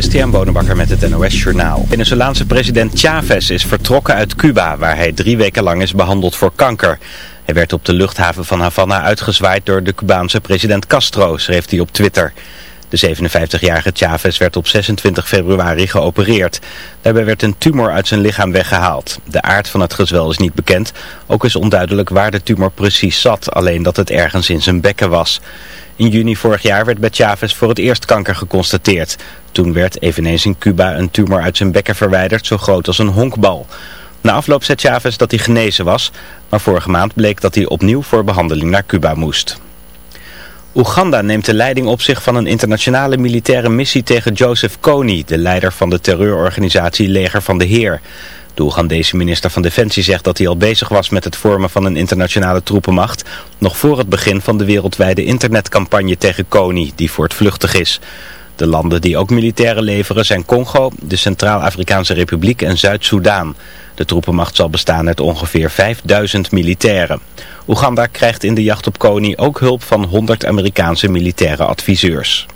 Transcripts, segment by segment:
Christian Bonenbakker met het NOS Journaal. Venezolaanse president Chavez is vertrokken uit Cuba, waar hij drie weken lang is behandeld voor kanker. Hij werd op de luchthaven van Havana uitgezwaaid door de Cubaanse president Castro, schreef hij op Twitter. De 57-jarige Chavez werd op 26 februari geopereerd. Daarbij werd een tumor uit zijn lichaam weggehaald. De aard van het gezwel is niet bekend. Ook is onduidelijk waar de tumor precies zat, alleen dat het ergens in zijn bekken was. In juni vorig jaar werd bij Chavez voor het eerst kanker geconstateerd. Toen werd eveneens in Cuba een tumor uit zijn bekken verwijderd, zo groot als een honkbal. Na afloop zei Chavez dat hij genezen was, maar vorige maand bleek dat hij opnieuw voor behandeling naar Cuba moest. Oeganda neemt de leiding op zich van een internationale militaire missie tegen Joseph Kony, de leider van de terreurorganisatie Leger van de Heer. De Oegandese minister van Defensie zegt dat hij al bezig was met het vormen van een internationale troepenmacht, nog voor het begin van de wereldwijde internetcampagne tegen Kony, die voortvluchtig is. De landen die ook militairen leveren zijn Congo, de Centraal-Afrikaanse Republiek en Zuid-Soedan. De troepenmacht zal bestaan uit ongeveer 5000 militairen. Oeganda krijgt in de jacht op Kony ook hulp van 100 Amerikaanse militaire adviseurs.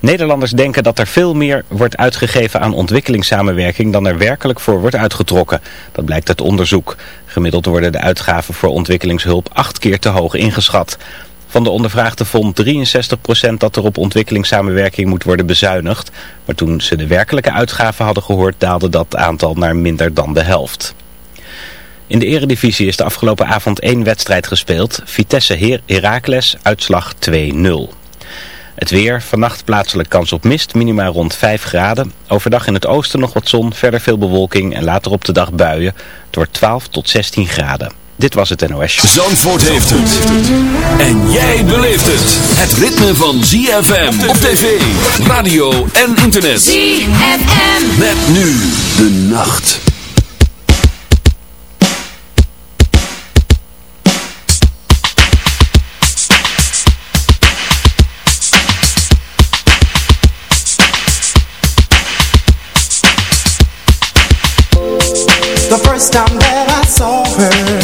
Nederlanders denken dat er veel meer wordt uitgegeven aan ontwikkelingssamenwerking dan er werkelijk voor wordt uitgetrokken. Dat blijkt uit onderzoek. Gemiddeld worden de uitgaven voor ontwikkelingshulp acht keer te hoog ingeschat. Van de ondervraagden vond 63% dat er op ontwikkelingssamenwerking moet worden bezuinigd. Maar toen ze de werkelijke uitgaven hadden gehoord daalde dat aantal naar minder dan de helft. In de eredivisie is de afgelopen avond één wedstrijd gespeeld. Vitesse Heracles, uitslag 2-0. Het weer, vannacht plaatselijk kans op mist, minimaal rond 5 graden. Overdag in het oosten nog wat zon, verder veel bewolking en later op de dag buien. Het wordt 12 tot 16 graden. Dit was het NOS. Zandvoort heeft het. En jij beleeft het. Het ritme van ZFM op tv, radio en internet. ZFM. Met nu de nacht. The first time that I saw her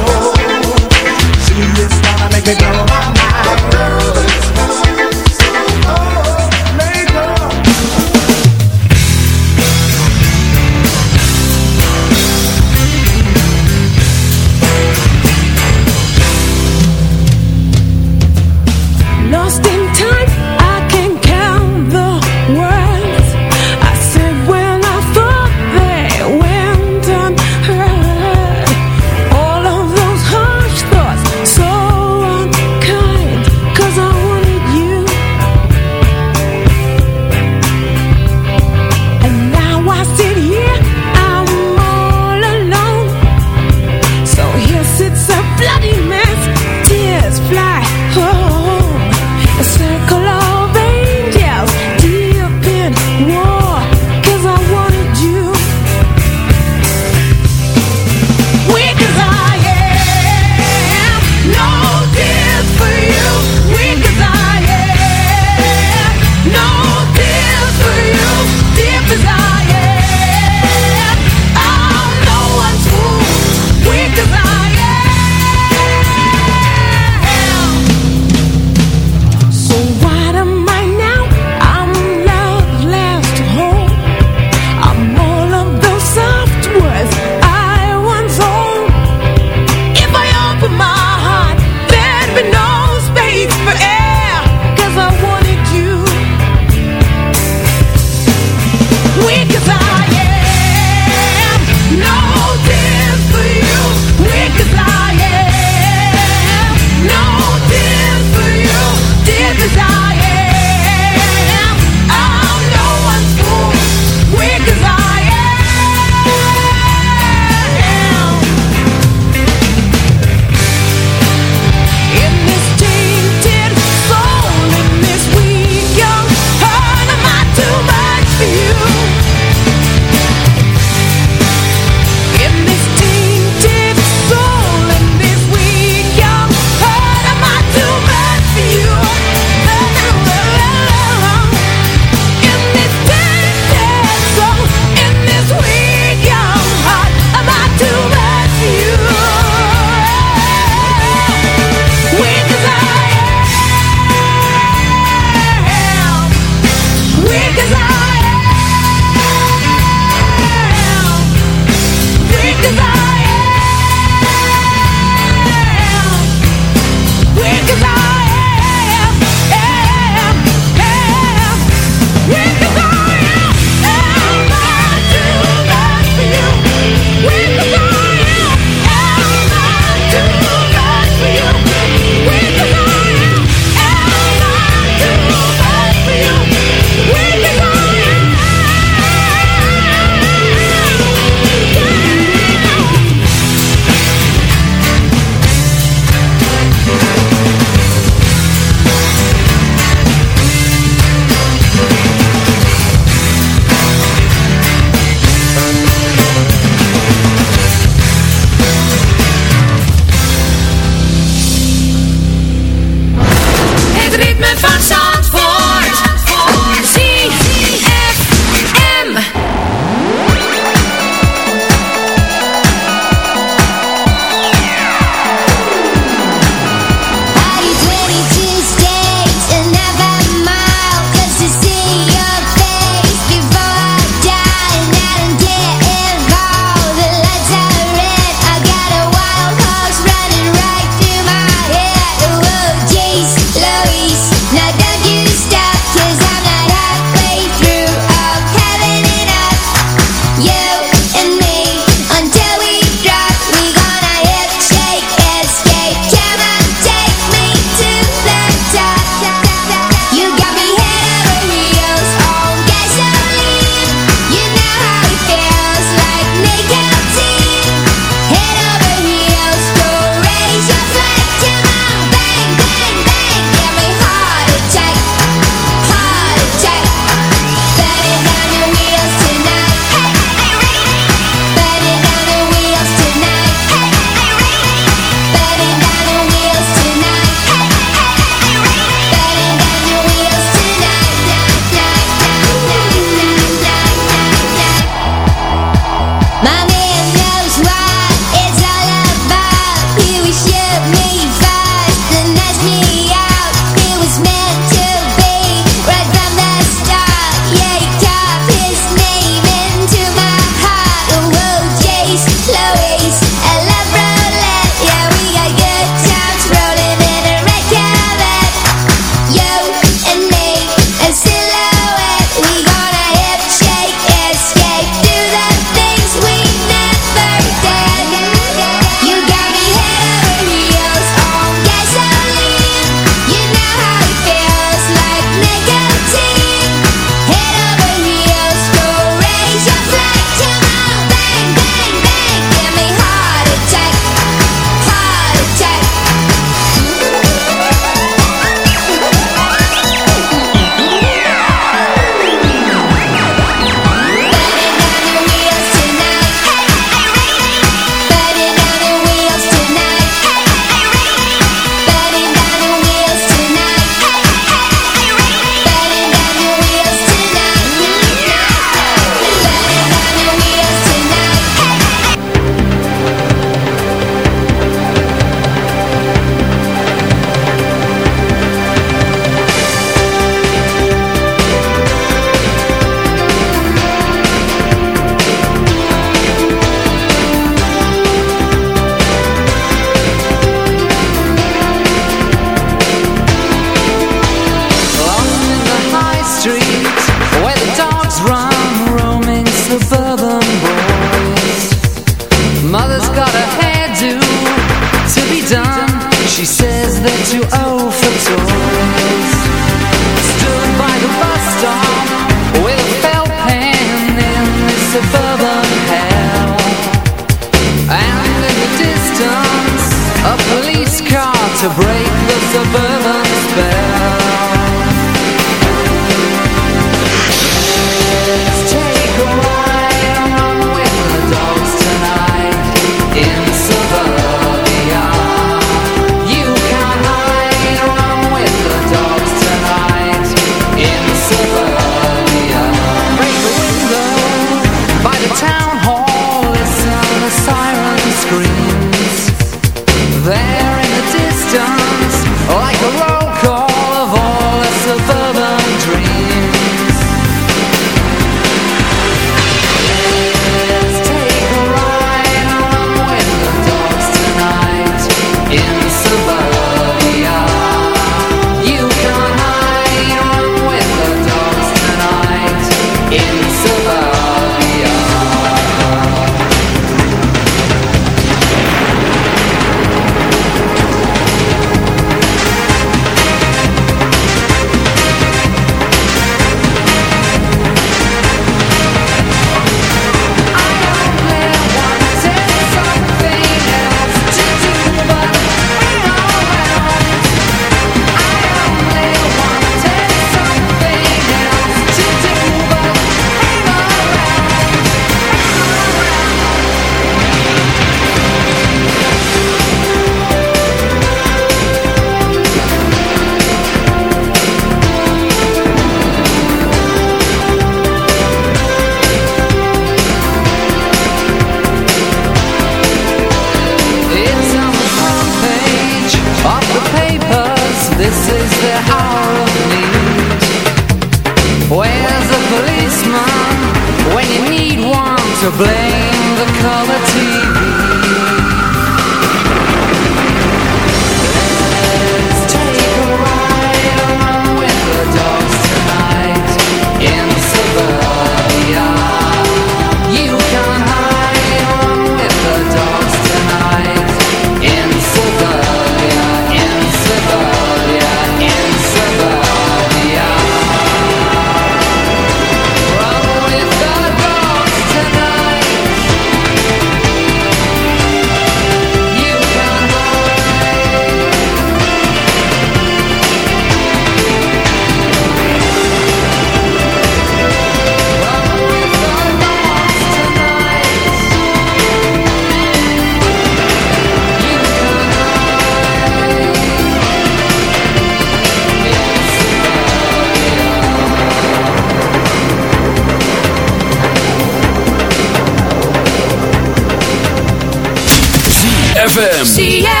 ZFM.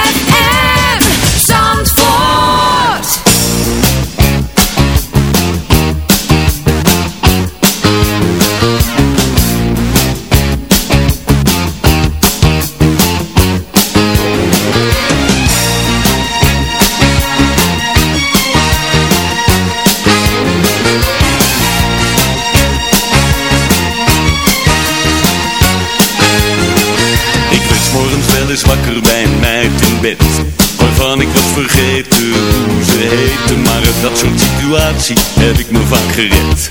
Heb ik me vaak gered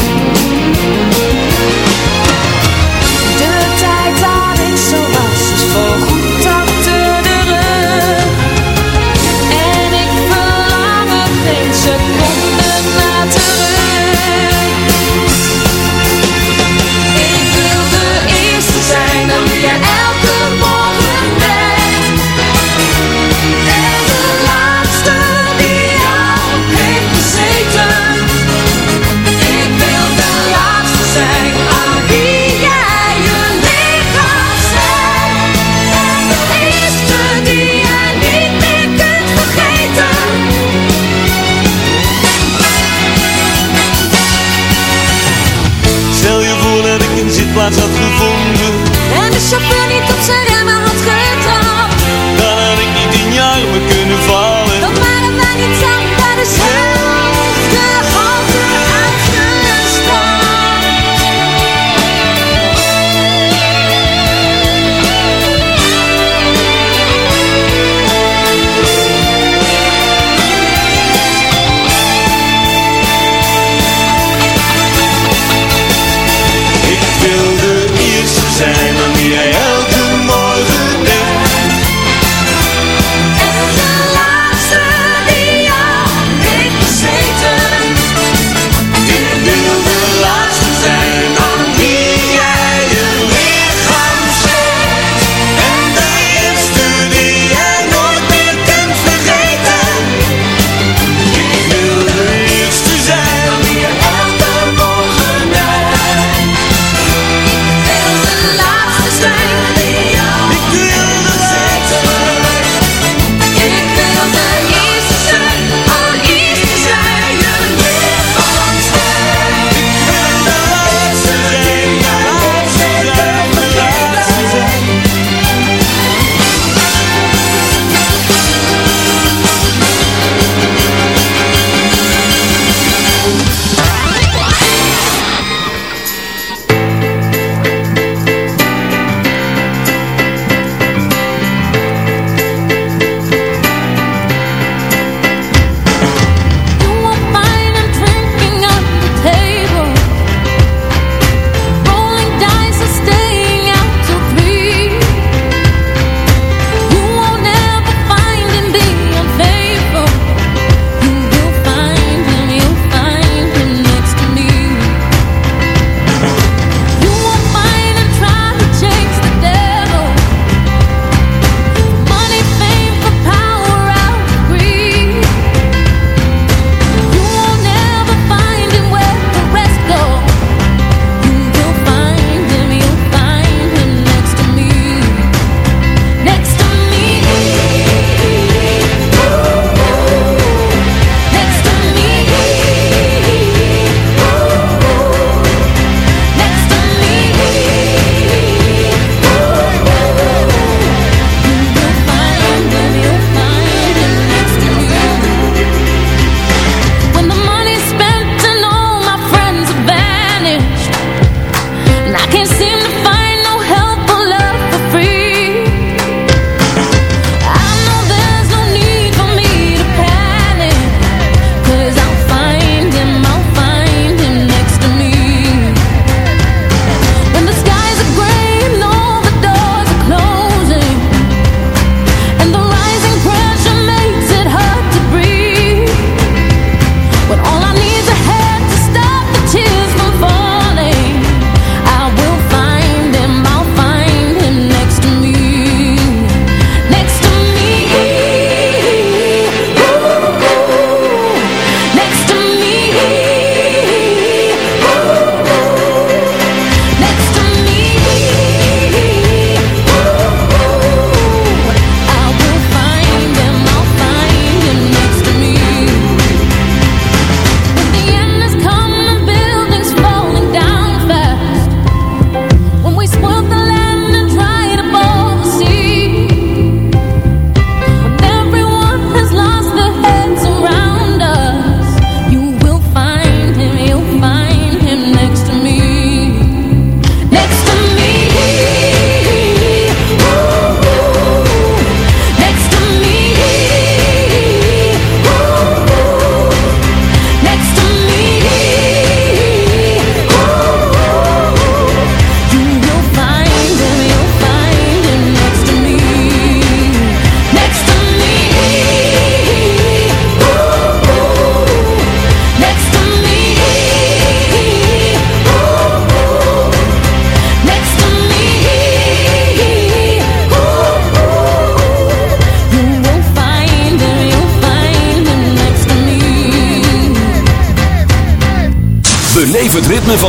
had gevonden. En de chauffeur niet op zijn.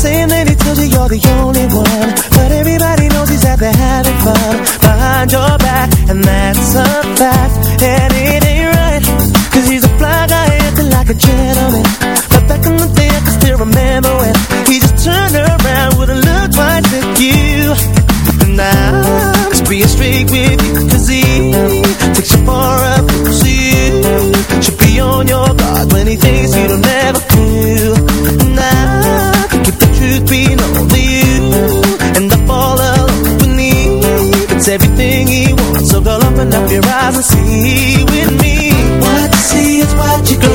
Saying that he told you you're the only one. But everybody knows he's out there having fun. Behind your back And that's a fact. And it ain't right Cause he's a fly guy acting like a gentleman. But back in the day I can still remember when He just turned around with a look twice at you. And I'm just being straight with you Cause he takes you far up See you should be on your guard When he thinks you don't ever feel. And I if the truth be known the you And I fall alone me. It's everything he wants. So girl, open up your eyes and see with me. What you see is what you can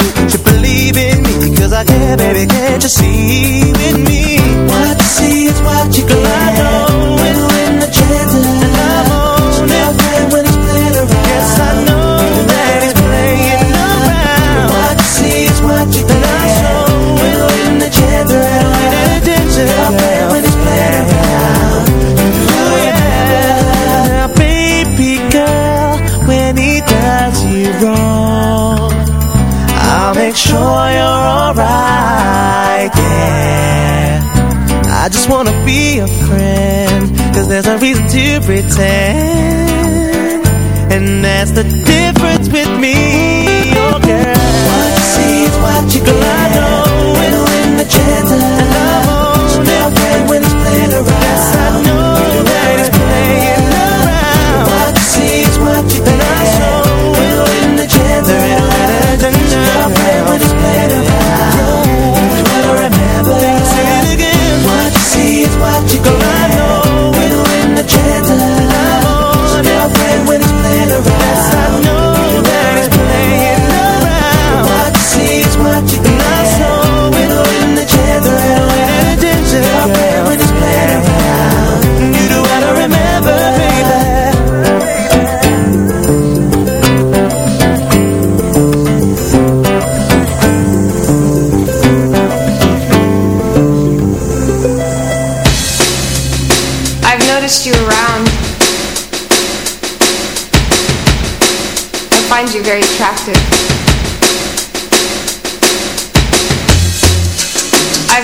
I care, baby, can't you see with me? What you see is what you glide. wanna be a friend Cause there's no reason to pretend. And that's the difference with me, oh girl. What you see is what you get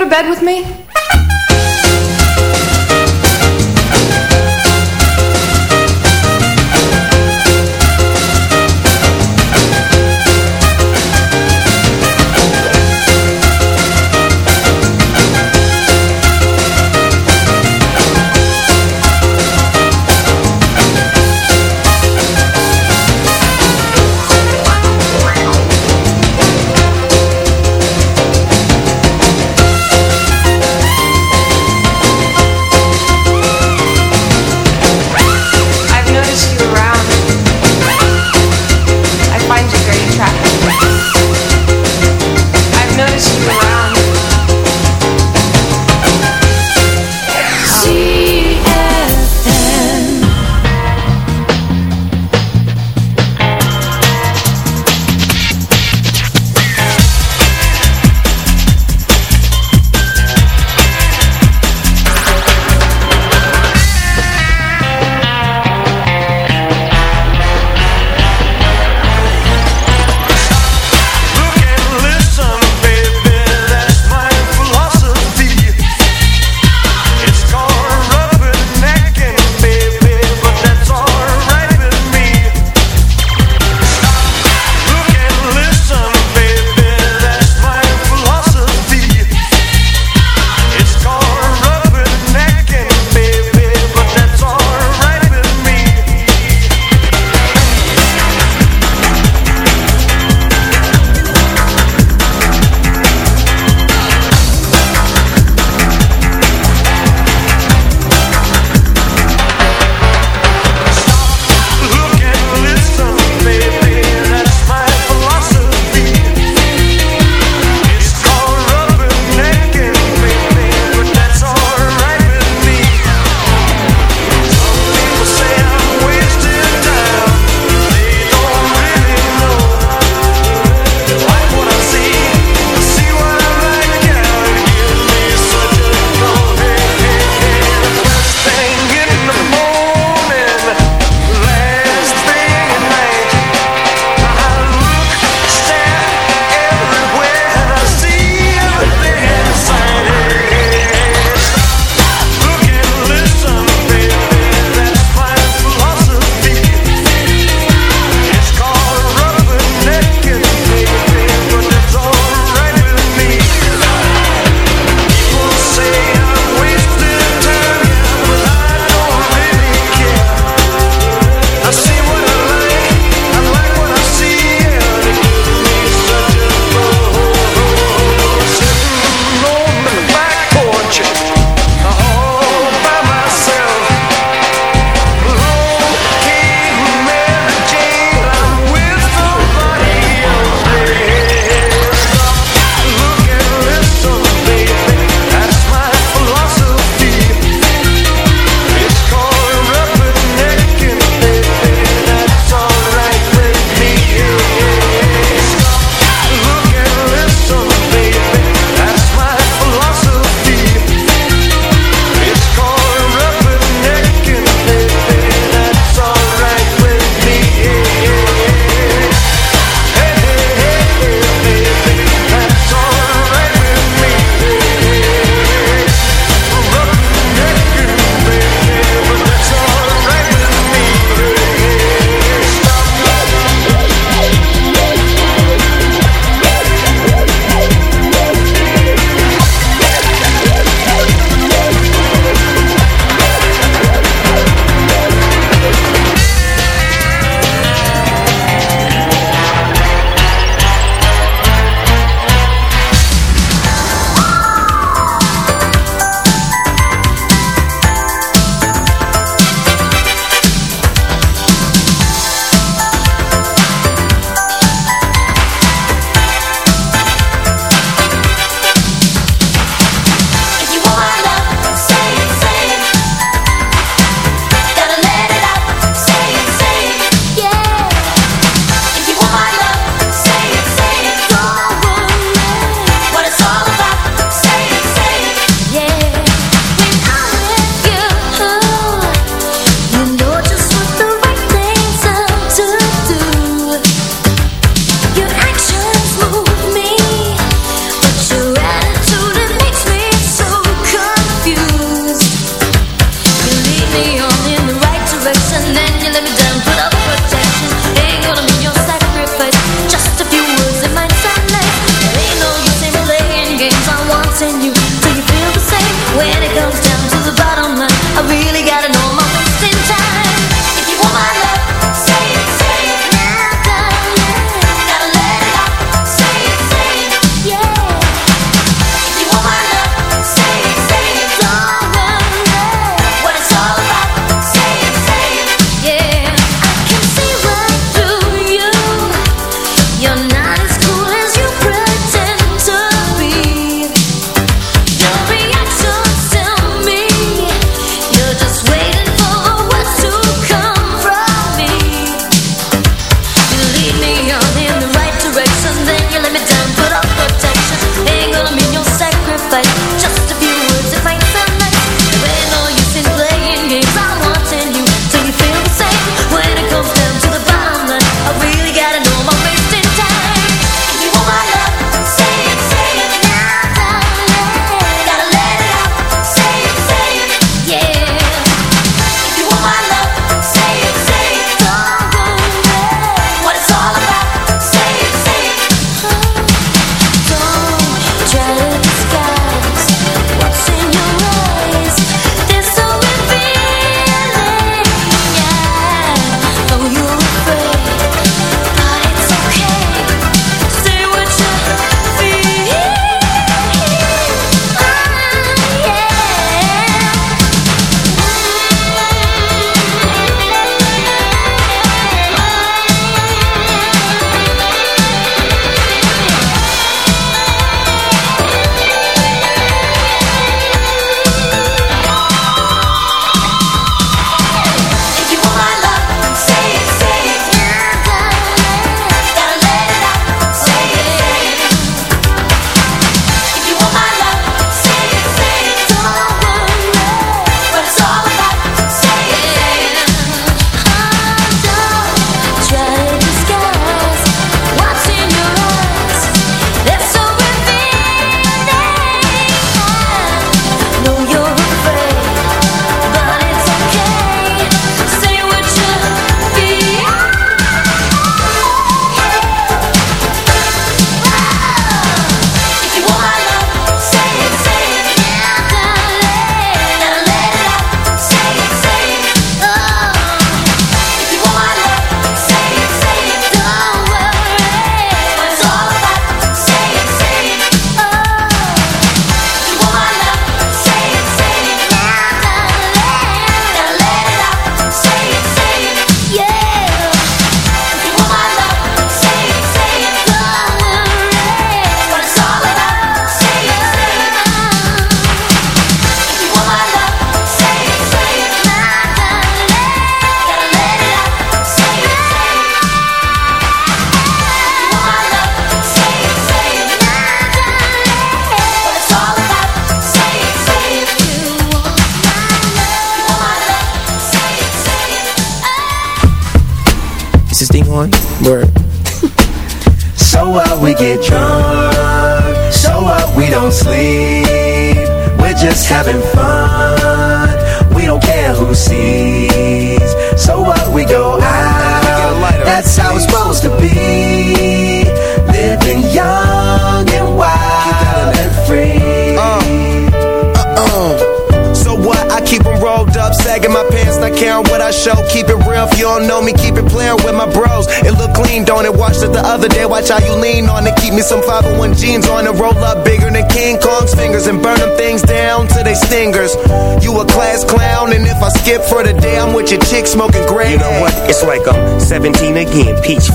to bed with me?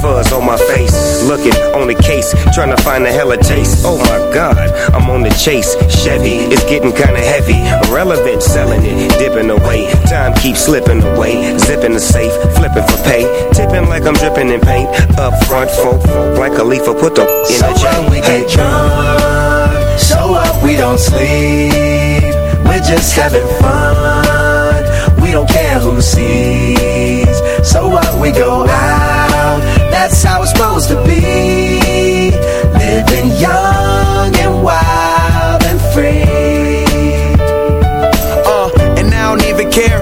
Fuzz on my face. Looking on the case, trying to find a hella taste. Oh my god, I'm on the chase. Chevy, it's getting kinda heavy. Irrelevant, selling it, dipping away. Time keeps slipping away. Zipping the safe, flipping for pay. Tipping like I'm dripping in paint. Up front, folk, folk like a leaf, put the in So a chain. we get drunk. So what, we don't sleep. We're just having fun. We don't care who sees. So what, we go out. That's how it's supposed to be. Living young and wild and free. Uh, and I don't even care.